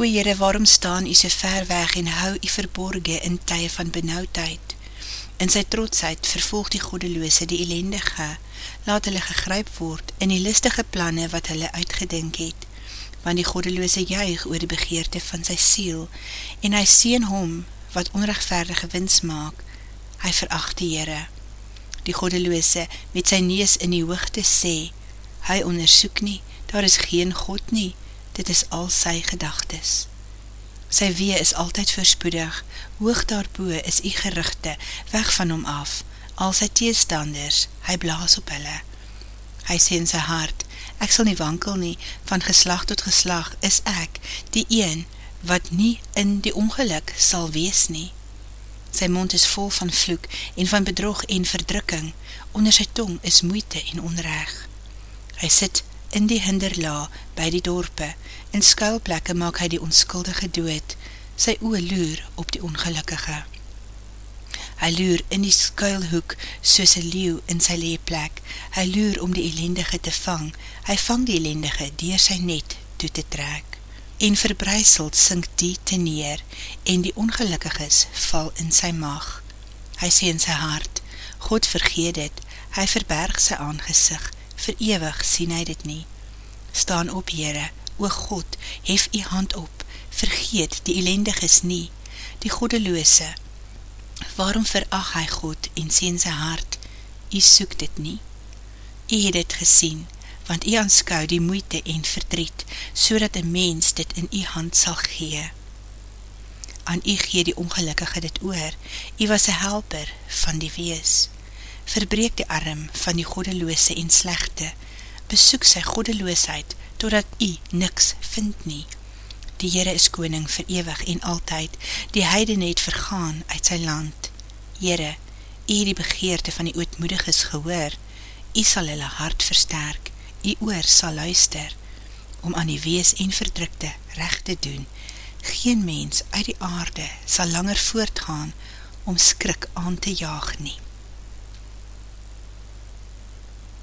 O Heere, waarom staan u so ver weg en hou u verborge in tye van benauwdheid? In sy trotsheid vervolg die godeloose die elendige, laat hulle gegryp word in die listige planne wat hulle uitgedink het, want die godeloose juig oor die begeerte van sy siel, en hy sien hom wat onrechtvaardige wins maak, hy veracht die Heere. Die godeloose met sy nees in die hoogte sê, hy ondersoek nie, daar is geen God nie, dit is al sy gedagtes. Sy wee is altyd verspoedig, hoog daarboe is die gerichte, weg van hom af, al sy teestanders, hy blaas op hulle. Hy sê in sy hart, ek sal nie wankel nie, van geslag tot geslag is ek, die een, wat nie in die ongeluk sal wees nie. Sy mond is vol van vloek en van bedrog en verdrukking, onder sy tong is moeite en onreg. Hy sit in die hinderla by die dorpe, in skuilplekke maak hy die onskuldige dood, sy oe loer op die ongelukkige. Hy loer in die skuilhoek soos een leeuw in sy leeplek, hy loer om die elendige te vang, hy vang die elendige dier sy net toe te trek. En verbreiseld sink die te neer, en die ongelukkiges val in sy mag. Hy sê in sy hart, God vergeet het, hy verberg sy aangezig, verewig sien hy dit nie. Staan op, Heere, o God, hef die hand op, vergeet die elendiges nie, die godeloose. Waarom verag hy God en sê in sy hart, hy soek dit nie? Hy het het gesien, want jy aanskou die moeite en verdriet, so dat een mens dit in jy hand sal gee. Aan jy gee die ongelukkige dit oor, jy was een helper van die wees. Verbreek die arm van die godeloose en slechte, besoek sy godeloosheid, totdat jy niks vind nie. Die Heere is koning verewig en altyd, die heiden het vergaan uit sy land. Heere, jy die begeerte van die ootmoediges gehoor, jy sal hulle hart versterk, die oor sal luister, om aan die wees en verdrukte recht te doen. Geen mens uit die aarde sal langer voortgaan om skrik aan te jaag nie.